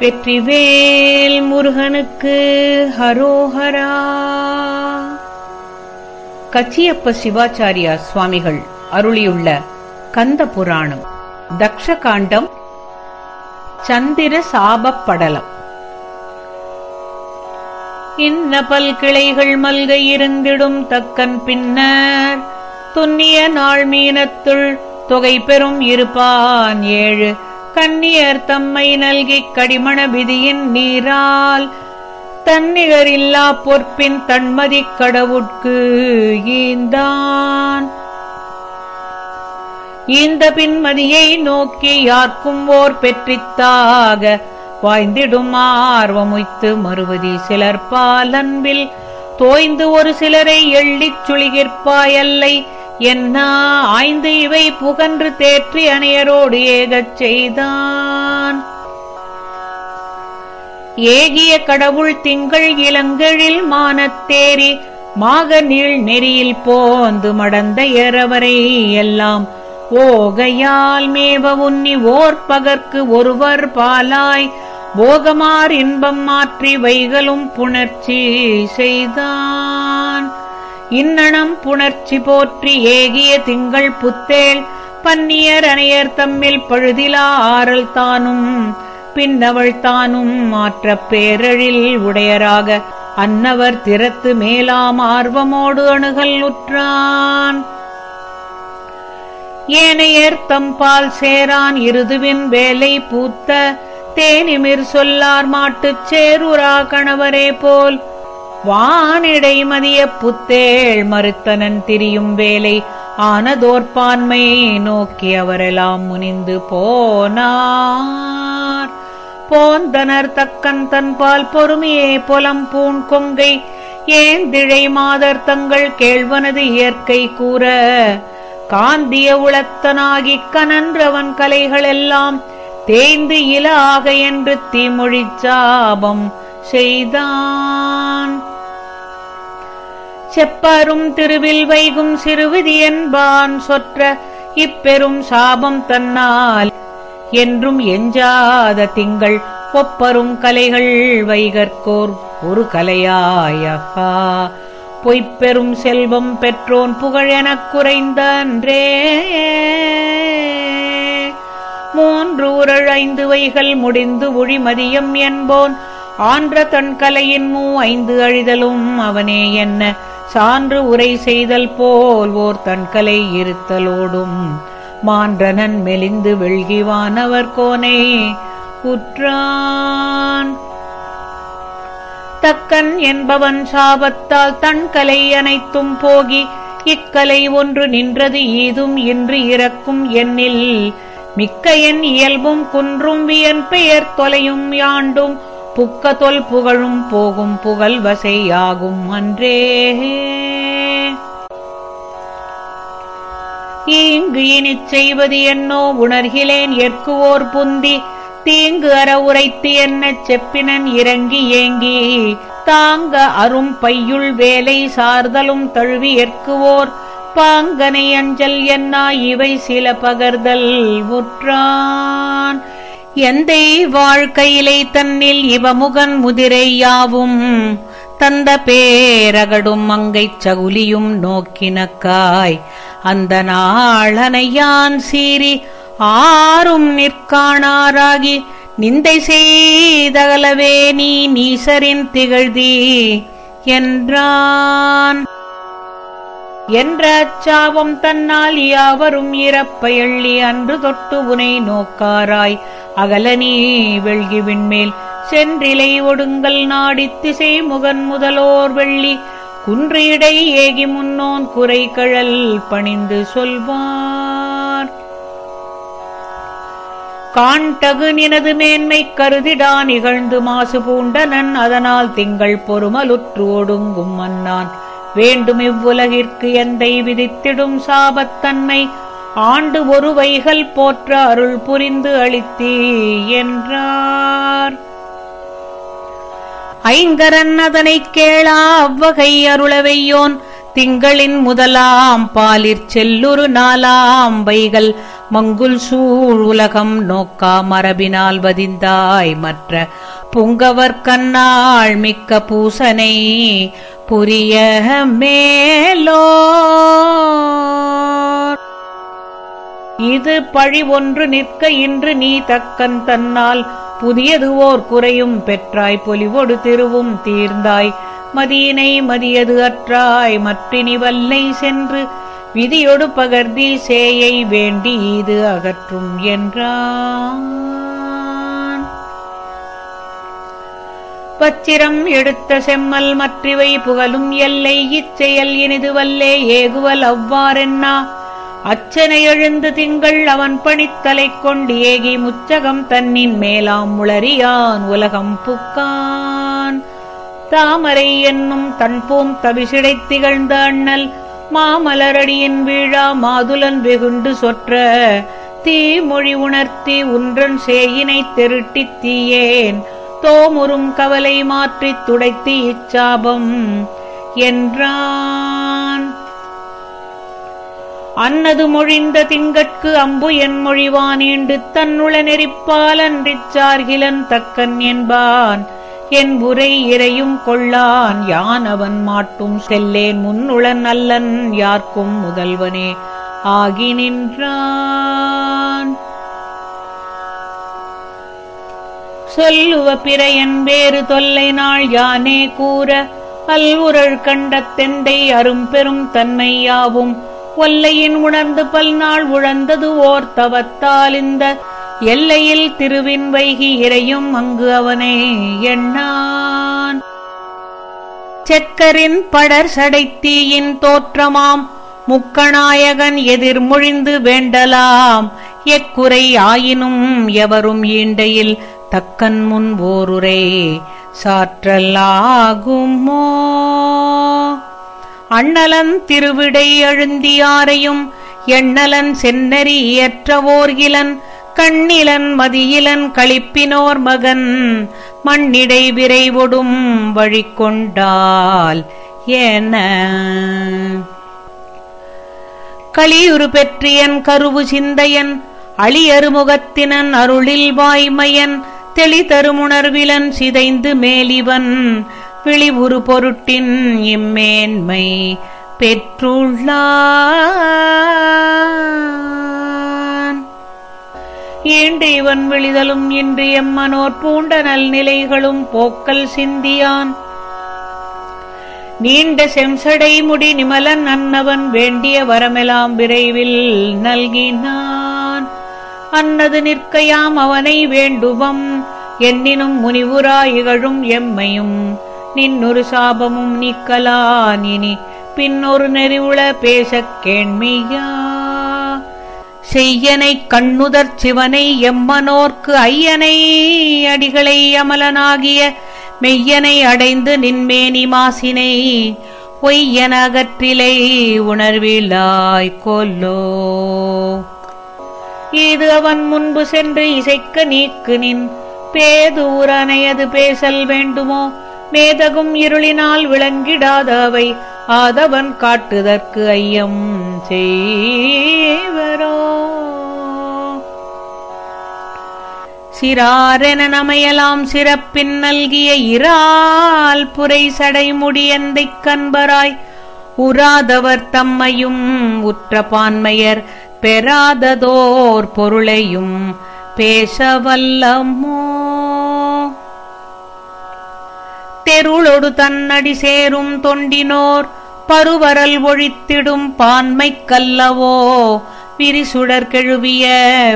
வெற்றிவேல் முருகனுக்கு ஹரோஹரா. கச்சியப்ப சிவாச்சாரியா சுவாமிகள் அருளியுள்ள கந்த புராணம் தக்ஷகாண்டம் சந்திர சாபப்படலம் இன்ன பல்கிளைகள் மல்க இருந்திடும் தக்கன் பின்னர் துன்னிய நாள் மீனத்துள் தொகை பெறும் இருப்பான் ஏழு கன்னியர் தம்மை நல்கிக் கடிமண விதியின் நீரால் தன்னிகரில்லா பொற்பின் தன்மதிக் கடவுட்கு ஈந்தான். இந்த பின்மதியை நோக்கி யார்க்கும் ஓர் பெற்றித்தாக வாய்ந்திடும் ஆர்வமுய்த்து மறுவதி சிலர் பாலன்பில் தோய்ந்து ஒரு சிலரை எள்ளிச் சுழிகிற்பாயல்லை என்ன ஆய்ந்து இவை புகன்று தேற்றி அணையரோடு ஏகச் செய்தான். ஏகிய கடவுள் திங்கள் இளங்கழில் மானத்தேரி மாக நீள் நெறியில் போந்து மடந்த ஏறவரை எல்லாம் ஓகையால் மேவ உன்னி ஓர் பகற்கு ஒருவர் பாலாய் போகமார் இன்பம் மாற்றி வைகளும் புணர்ச்சி செய்தான். இன்னணம் புணர்ச்சி போற்றி ஏகிய திங்கள் புத்தேள் பன்னியர் அணையர் தம்மில் பழுதிலா ஆறல் தானும் பின்னவள் தானும் மாற்றப் பேரழில் உடையராக அன்னவர் திறத்து மேலாம் ஆர்வமோடு அணுகல் உற்றான். ஏனையர் தம்பால் சேரான் இருதுவின் வேலை பூத்த தேனிமிர் சொல்லார் மாட்டுச் சேருரா கணவரே போல் வானிடை மதிய புத்தேள் மறுத்தனன் திரியும் வேலை ஆனதோர்பான்மை நோக்கி அவரெல்லாம் முனிந்து போனார். போந்தனர் தக்கன் தன்பால் பொறுமையே பொலம் பூண் கொங்கை ஏந்திழை மாதர் தங்கள் கேழ்வனது இயற்கை கூற? காந்திய உளத்தனாகிக் கனன்றவன் கலைகளெல்லாம் தேய்ந்து இலாக என்று தீமொழிச் சாபம் செய்தான். செப்பரும் திருவில் வைகும் சிறுவிதி என்பான் சொற்ற இப்பெரும் சாபம் தன்னால் என்றும் எஞ்சாத திங்கள் ஒப்பரும் கலைகள் வைகற்கோர் ஒரு கலையாயகா. பொய்ப்பெரும் செல்வம் பெற்றோன் புகழ் எனக் குறைந்த அன்றே மூன்று உரள் ஐந்து வைகள் முடிந்து ஒழிமதியம் என்போன். ஆன்ற தன் கலையின் மூ ஐந்து அழிதலும் அவனே என்ன? சான்று உரை செய்தல் போல் ஓர் தன்கலை இருத்தலோடும். மான்றனன் மெலிந்து வெள்கிவானவர் கோனை உற்றான். தக்கன் என்பவன் சாபத்தால் தன் கலை அனைத்தும் போகி இக்கலை ஒன்று நின்றது ஈதும் இன்று இறக்கும் எண்ணில் மிக்க என் இயல்பும் குன்றும் வியன் பெயர் தொலையும் யாண்டும் புக்க தொல் புகழும் போகும் புகழ் வசையாகும் அன்றே. ஈங்கு இனிச் செய்வது என்னோ உணர்கிலேன் எற்குவோர் புந்தி தீங்கு அற உரைத்து என்ன செப்பினன் இறங்கி ஏங்கி தாங்க அரும் பையுள் வேலை சார்தலும் தழுவி ஏற்குவோர் பாங்கனை அஞ்சல் என்னா இவை சில பகர்தல் உற்றான். எந்தை வாழ்க்கையிலை தன்னில் இவமுகன் முதிரை யாவும்? தந்த பேரகடும் மங்கைச் சகுலியும் நோக்கினக்காய். அந்த நாளனையான் சீறி ஆறும் நிற்காணாராகி நிந்தை செய்தகலவே நீ நீசரின் திகழ்தி என்றான். என்ற அச்சாவம் தன்னால் யாவரும் இறப்பயள்ளி அன்று தொட்டு உனை நோக்காராய். அகல நீ வெள்கி விண்மேல் சென்றிலை ஒடுங்கல் நாடித் திசை முகன் முதலோர் வெள்ளி குன்று இடை ஏகி முன்னோன் குறை கழல் பணிந்து சொல்வார். காண்டகு நினது மேன்மை கருதிடா நிகழ்ந்து மாசு பூண்டனன் அதனால் திங்கள் பொறுமலுற்று ஒடுங்கும் மன்னான். வேண்டும் இவ்வுலகிற்கு எந்தை விதித்திடும் சாபத்தன்மை ஆண்டு ஒரு வைகள் போற்ற அருள் புரிந்து அளித்தீ என்றார். ஐங்கரன் அதனைக் கேளா அவ்வகை அருளவையோன். திங்களின் முதலாம் பாலிற் செல்லுரு நாலாம் வைகள். மங்குல் சூழ் உலகம் நோக்கா மரபினால் வதிந்தாய் மற்ற புங்கவர் கண்ணாள் மிக்க பூசனை. புரிய மேலோ இது பழி ஒன்று நிற்க இன்று நீ தக்கன் தன்னால். புதியது ஓர் குறையும் பெற்றாய் பொலிவொடு திருவும் தீர்ந்தாய். மதியினை மதியது அற்றாய் மற்றினி வல்லை சென்று. விதியொடு பகர்தி சேயை வேண்டி இது அகற்றும் என்றான். பச்சிரம் எடுத்த செம்மல் மற்றிவை புகழும் எல்லை இச்செயல் இனிது வல்லே ஏகுவல் அவ்வாறென்னா? அச்சனை எழுந்து திங்கள் அவன் பணித்தலை கொண்டு ஏகி முச்சகம் தன்னின் மேலாம் முளறியான் உலகம் புக்கான். தாமரை என்னும் தன்போம் தவிசிடைத் திகழ்ந்த அண்ணல் மாமலரடியின் வீழா மாதுலன் வெகுண்டு சொற்ற தீமொழி உணர்த்தி உன்றன் சேயினைத் தெருட்டித் தீயேன். தோமுறும் கவலை மாற்றித் துடைத்து இச்சாபம் என்றான். அன்னது மொழிந்த திங்கட்கு அம்பு என் மொழிவானீண்டு தன்னுள நெறிப்பால் அன்றிச் சார்கிலன் தக்கன் என்பான். என் உரை இறையும் கொள்ளான் யான் அவன் மாட்டும் செல்லேன் முன்னுளன் அல்லன் யார்க்கும் முதல்வனே ஆகி நின்றான். சொல்லுவ பிறையன் வேறு தொல்லை நாள் யானே கூற அல்வுரள் கண்ட தெண்டை அரும்பெரும் தன்மையாவும் ஒல்லையின் உணர்ந்து பல்நாள் உழந்தது ஓர்த்தவத்தால் இந்த எல்லையில் திருவின் வைகி இறையும் அங்கு அவனே எண்ணான். செக்கரின் படர் சடைத்தீயின் தோற்றமாம். முக்கநாயகன் எதிர்மொழிந்து வேண்டலாம். எக்குறை ஆயினும் எவரும் ஈண்டையில் தக்கன் முன் ஓருரை சாற்றலாகுமோ அண்ணலன் திருவிடை அழுந்தியாரையும் எண்ணலன் சென்னறி இயற்றவோர்கிலன் கண்ணிலன் மதியிலன் களிப்பினோர் மகன் மண்ணிடை விரைவொடும் வழி கொண்டால் என களியுறு பெற்றியன் கருவு சிந்தையன் அழியறுமுகத்தினன் அருளில் வாய்மையன் தெளிதருமுணர்விலன் சிதைந்து மேலிவன் விழிவுறு பொருட்டின் இம்மேன்மை பெற்றுள்ளான். ஈண்டு இவன் விழிதலும் இன்று எம்மனோர் பூண்ட நல்நிலைகளும் போக்கல் சிந்தியான். நீண்ட செம்சடை முடி நிமலன் அன்னவன் வேண்டிய வரமெலாம் விரைவில் நல்கினான். அன்னது நிற்கையாம் அவனை வேண்டுவம் என்னினும் முனிவுரா இகழும் எம்மையும் நின்னொரு சாபமும் நீக்கலான் இனி பின்னொரு நெறிவுள பேசக் கேண்மையா? செய்யனைக் கண்ணுதற் சிவனை எம்மனோர்க்கு ஐயனை அடிகளை அமலனாகிய மெய்யனை அடைந்து நின்மேனி மாசினை. பொய்யன அகற்றிலை உணர்விலாய் கொல்லோ. இது அவன் முன்பு சென்று இசைக்க நீக்கு நின் பேதூரனையது பேசல் வேண்டுமோ? மேதகும் இருளினால் விளங்கிடாத அவை ஆதவன் காட்டுதற்கு ஐயம் செய்வரோ. சிறாரென நமையலாம் சிறப்பின் நல்கிய இரால் புரை சடைமுடியந்தைக் கண்பராய் உராதவர் தம்மையும் உற்ற பான்மையர் பெறாததோர் பொருளையும் பேசவல்லமோ தெருளொடு தன்னடி சேரும் தொண்டினோர் பருவரல் ஒழித்திடும் பான்மைக் கல்லவோ? விரிசுடர் கெழுவிய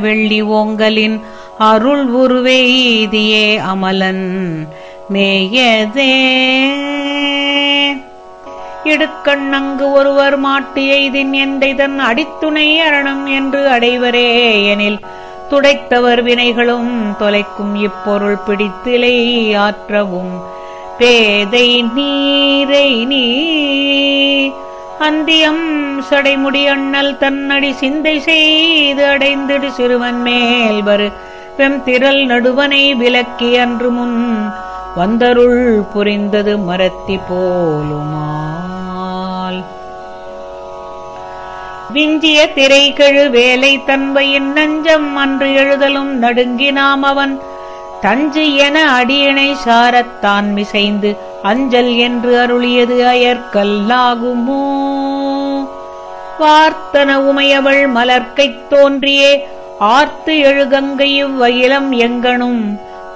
வெள்ளி ஓங்கலின் அருள் உருவெய்தியே அமலன் மேயதே. இடுக்கண்ணங்கு ஒருவர் மாட்டு எய்தின் எந்தைதன் அடித்துணை அரணம் என்று அடைவரே எனில் துடைத்தவர் வினைகளும் தொலைக்கும் இப்பொருள் பிடித்திலை ஆற்றவும் பேதை நீரை நீ. அந்தியம் சடைமுடி அண்ணல் தன்னடி சிந்தை செய்து அடைந்திடு சிறுவன் மேல் வரு. வெம்திரல் நடுவனை விலக்கி அன்று முன் வந்தருள் புரிந்தது மரத்தி போலுமால். விஞ்சிய திரைகழு வேலை தன்மையின் நஞ்சம் அன்று எழுதலும் நடுங்கினாம் அவன். தஞ்சு என அடியினை சாரத்தான் மிசைந்து அஞ்சல் என்று அருளியது அயற்கல்லாகுமோ வார்த்தன உமையவள் மலர்க்கைத் தோன்றியே ஆர்த்து எழுகங்கை இவ்வயிலம் எங்கனும்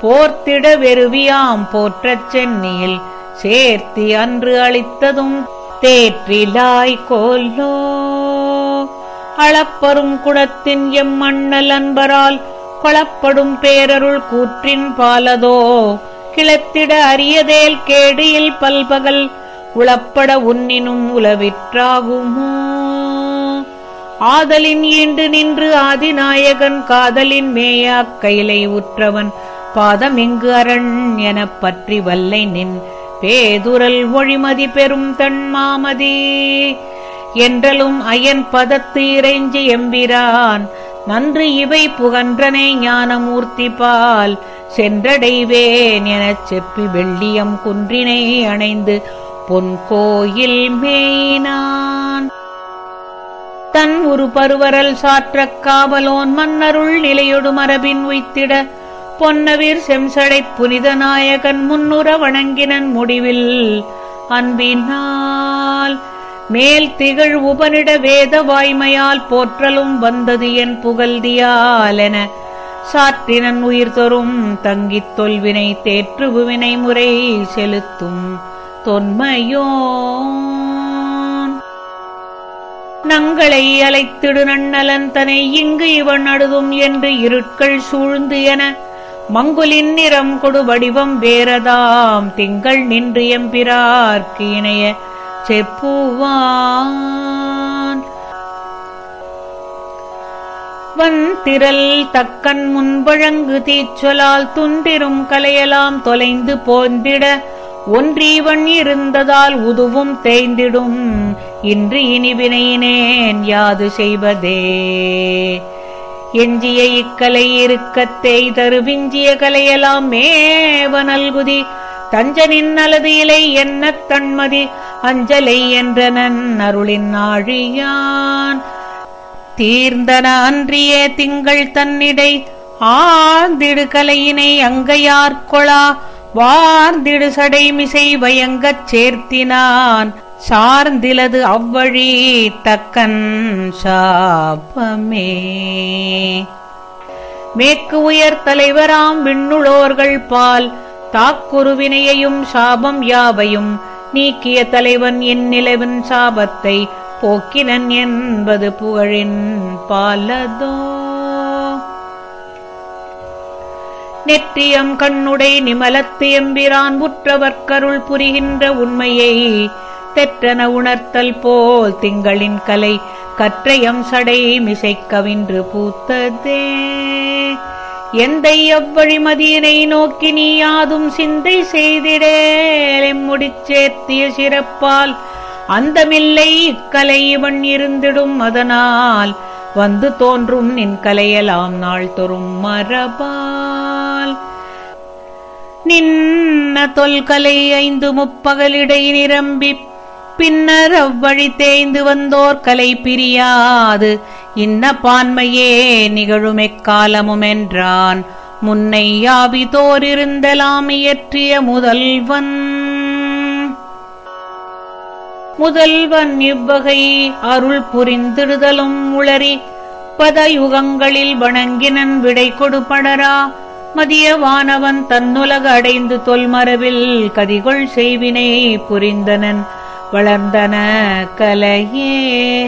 போர்த்திட வெறுவியாம் போற்றச் சென்னியில் சேர்த்தி அன்று அளித்ததும் தேற்றிலாய் கோலோ அளப்பரும் குடத்தின் எம்மண்ணல் அன்பரால் கொளப்படும் பேரருள் கூற்றின் பாலதோ. கிளத்திட அரியதேல் கேடியில் பல்பகல் உளப்பட உன்னினும் உலவிற்றாகுமோ ஆதலின் ஈண்டு நின்று ஆதிநாயகன் காதலின் மேயா கையிலை உற்றவன் பாதம் இங்கு அரண் எனப் பற்றி வல்லை நின் பேதுரல் ஒழிமதி பெரும் தன்மாமதி என்றலும் அயன் பதத்து இறைஞ்சி எம்பிரான் நன்று இவை புகன்றனை ஞானமூர்த்தி பால் சென்றடைவேன் எனச் செப்பி வெள்ளியம் குன்றினை அணைந்து பொன் கோயில் மேயினான். தன் ஒரு பருவரல் சாற்றக் காவலோன் மன்னருள் நிலையொடு மரபின் உய்த்திட பொன்னவீர் செம்சடைப் புனித நாயகன் முன்னுற வணங்கினன் முடிவில் அன்பினால். மேல் திகழ் உபனிட வேத வாய்மையால் போற்றலும் வந்தது என் புகழ்தியாலென சாற்றினன் உயிர் தொறும் தங்கித் தொல்வினை தேற்றுவினை முறை செலுத்தும் தொன்மையோன். நங்களை அலைத்திடு நன்னலந்தனை இங்கு இவன் அழுதும் என்று இருட்கள் சூழ்ந்து என. மங்குலின் நிறம் கொடு வடிவம் வேறதாம் திங்கள் நின்று எம்பிரார்க்கு இணைய. செப்புவான். வந்திரல் தக்கன் முன்பழங்கு தீச்சொலால் துண்டிரும் கலையலாம் தொலைந்து போந்திட ஒன்றீவன் இருந்ததால் உதுவும் தேய்ந்திடும். இன்று இனிவினையினேன் யாது செய்வதே. எஞ்சிய இக்கலை இருக்கத் தேய்தரு விஞ்சிய கலையலாம் மேவ நல்குதி தஞ்சனின் நலது இலை என்ன தன்மதி அஞ்சலை என்றனன் அருளின் ஆழியான். தீர்ந்தன அன்றியே திங்கள் தன்னிடை ஆழ்ந்திடு கலையினை அங்கையார்கொளா வார்ந்திடு சடைமிசை வயங்கச் சேர்த்தினான். சார்ந்திலது அவ்வழி தக்கன் சாப்பமே மேற்கு உயர் தலைவராம் விண்ணுளோர்கள் பால். தாக்குருவினையையும் சாபம் யாவையும் நீக்கிய தலைவன் என் நிலவின் சாபத்தை போக்கினன் என்பது புகழின் பாலதோ. நெற்றியம் கண்ணுடை நிமலத்து எம்பிரான் உற்றவர்க்கருள் புரிகின்ற உண்மையை தெற்றன உணர்த்தல் போல் திங்களின் கலை கற்றையம் சடை மிசைக்கவின்று பூத்ததே. எந்தை அவ்வழிமதியினை நோக்கி நீ யாதும் சிந்தை செய்திடேலெம்முடிச் சேர்த்திய சிறப்பால் அந்தமில்லை இக்கலை இவன் இருந்திடும் அதனால். வந்து தோன்றும் நின் கலையலாம் நாள் தொறும் மரபால். நின்ன தொல்கலை ஐந்து முப்பகலிடை நிரம்பி பின்னர் அவ்வழி தேய்ந்து வந்தோர் கலை பிரியாது. இன்ன பான்மையே நிகழும் முன்னை யாவிதோரிருந்தலாம் இயற்றிய முதல்வன். முதல்வன் இவ்வகை அருள் புரிந்திடுதலும் உளறி பதயுகங்களில் வணங்கினன் விடை கொடுபடரா. மதியவானவன் தன்னுலக அடைந்து தொல்மரவில் கதிகொள் செய்வினை புரிந்தனன். வளர்ந்தன கலையே.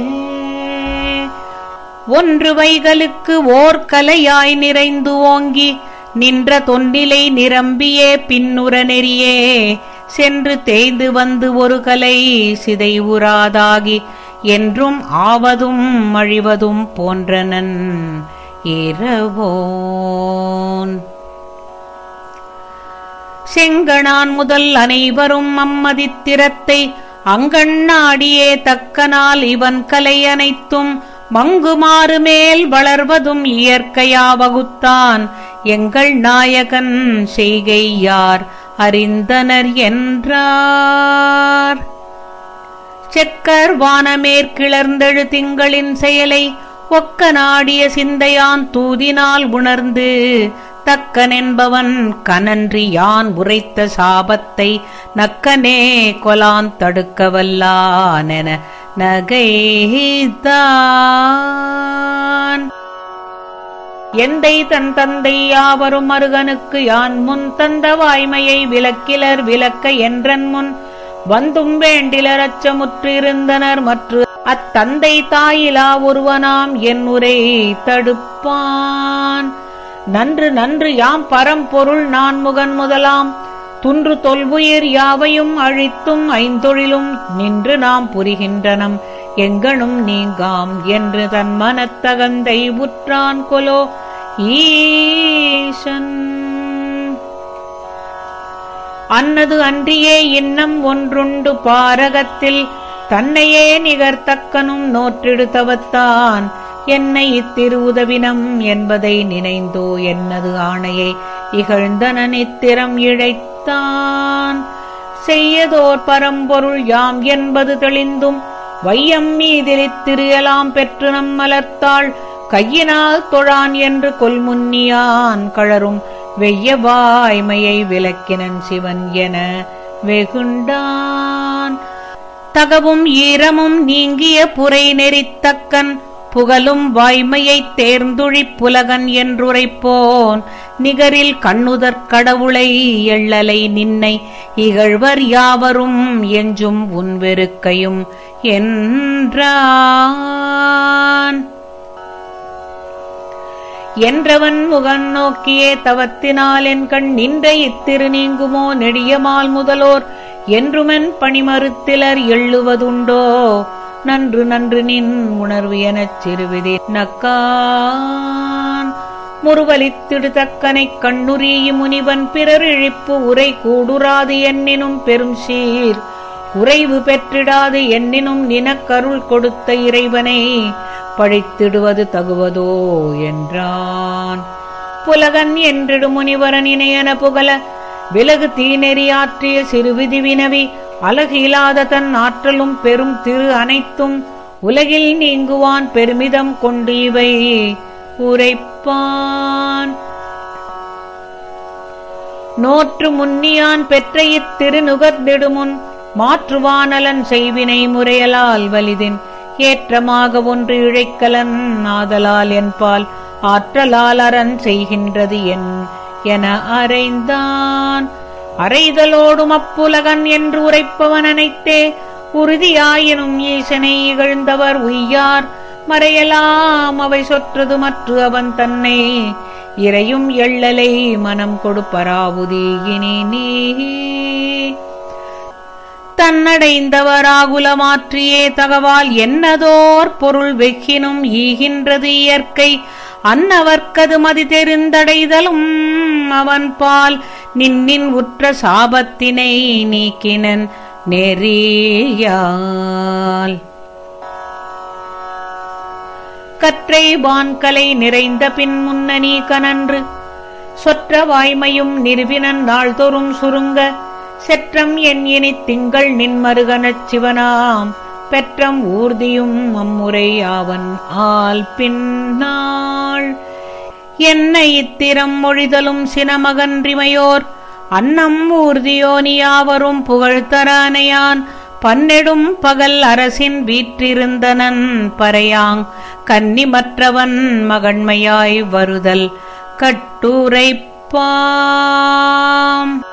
ஒன்று வைகளுக்கு ஓர் கலையாய் நிறைந்து ஓங்கி நின்ற தொன்னிலை நிரம்பியே பின்னுற நெறியே. சென்று தேய்ந்து வந்து ஒரு கலை சிதை உராதாகி என்றும் ஆவதும் அழிவதும் போன்றனன் இரவோன் செங்கணான் முதல் அனைவரும் அம்மதித்திரத்தை அங்கண்ணாடியே தக்கனால் இவன் கலை அனைத்தும் மங்குமாறு மேல் வளர்வதும் இயற்கையா வகுத்தான். எங்கள் நாயகன் செய்கை யார்? அறிந்தனர் என்றார். செக்கர் வானமேற்கிளர்ந்தெழு திங்களின் செயலை ஒக்க நாடிய சிந்தையான் தூதினால் உணர்ந்து தக்கனென்பவன் கனன்றி யான் உரைத்த சாபத்தை நக்கனே கொலான் தடுக்கவல்லானென வல்லானென எந்தை தன் தந்தை யாவரும் அருகனுக்கு யான் முன் தந்த வாய்மையை விலக்கிலர் விலக்க என்றன் முன் வந்தும் வேண்டிலர் அச்சமுற்றிருந்தனர் மற்ற அத்தந்தை தாயிலா ஒருவனாம் என் உரை தடுப்பான். நன்று நன்று யாம் பரம்பொருள் நான் முகன் முதலாம் துன்று தொல்வுயிர் யாவையும் அழித்தும் ஐந்தொழிலும் நின்று நாம் புரிகின்றனம். எங்கனும் நீங்காம் என்று தன் மனத்தகந்தை உற்றான் கொலோ. ஈசன். அன்னது அன்றியே இன்னம் ஒன்றுண்டு பாரகத்தில் தன்னையே நிகர்த்தக்கனும் நோற்றெடுத்தவத்தான் என்னை இத்திருவுதவினம் என்பதை நினைந்தோ என்னது ஆணையை. இகழ்ந்தன நித்திரம் இழைத்தான் செய்யதோர் பரம்பொருள் யாம் என்பது தெளிந்தும் வையம் மீதிலித்திரியலாம் பெற்று நம் மலர்த்தாள் கையினால் தொழான் என்று கொல்முன்னியான் கழரும் வெய்ய வாய்மையை விளக்கினன் சிவன் என வெகுண்டான். தகவும் ஈரமும் நீங்கிய புரை நெறித்தக்கன் புகழும் வாய்மையைத் தேர்ந்துழிப் புலகன் என்றுரைப்போன். நிகரில் கண்ணுதற் கடவுளை எள்ளலை நின்னை இகழ்வர் யாவரும் எஞ்சும் உன் வெறுக்கையும் என்றான். என்றவன் முகன் நோக்கியே தவத்தினால் என் கண் நின்ற இத்திரு நீங்குமோ நெடியமால் முதலோர்? என்றுமென் பணிமறுத்திலர் எள்ளுவதுண்டோ? நன்று நன்று நின் உணர்வு எனச் சிறுவிதி. நக்கான். முறுவலித்திடு தக்கனைக் கண்ணுரிய முனிவன் பிறர் இழிப்பு உரை கூடுராது என்னினும் பெரும் சீர் குறைவு பெற்றிடாது என்னினும் நினக்கருள் கொடுத்த இறைவனை பழித்திடுவது தகுவதோ என்றான். புலகன் என்றிடு முனிவரன் இணையன புகழ. விலகு தீநெறியாற்றிய சிறுவிதி வினவி. அழகு இல்லாத தன் ஆற்றலும் பெரும் திரு அனைத்தும் உலகில் நீங்குவான் பெருமிதம் கொண்டு இவை உரைப்பான். நோற்று முன்னியான் பெற்ற இத்திருநுகர்ந்திடுமுன் மாற்றுவானலன் செய்வினை முறையலால் வலிதின். ஏற்றமாக ஒன்று இழைக்கலன் ஆதலால் என்பால் ஆற்றலால் அறன் செய்கின்றது என் என அறைந்தான். அறைதலோடும் அப்புலகன் என்று உரைப்பவன் அனைத்தே உறுதியாயினும் ஈசனை இகழ்ந்தவர் உய்யார். மறையலாம் அவை சொற்றது மற்ற அவன் தன்னை. இறையும் எள்ளலை மனம் கொடுப்பராவுதீகினி நீ. தன்னடைந்தவராகுலமாற்றியே தகவால் என்னதோர் பொருள் வெக்கினும் ஈகின்றது இயற்கை. அன்னவர்க்கது மதி தெரிந்தடைதலும் அவன் பால் நின்னின் உற்ற சாபத்தினை நீக்கினன் நெறியால். கற்றை வான்கலை நிறைந்த பின் முன்னணி கனன்று சொற்ற வாய்மையும் நிறுவினன் நாள்தோறும் சுருங்க செற்றம் என் இனி திங்கள் நின்மருகனச் சிவனாம் பெற்றம் ஊர்தியும் அம்முறை அவன் ஆல் பின்னாள். என்ன இத்திரம் மொழிதலும் சினமகன்றிமையோர். அன்னம் ஊர்தியோனியாவரும் புகழ்த்தரானையான் பன்னெடும் பகல் அரசின் வீற்றிருந்தனன் பறையாங். கன்னிமற்றவன் மகண்மையாய் வருதல் கட்டுரைப்பாம்.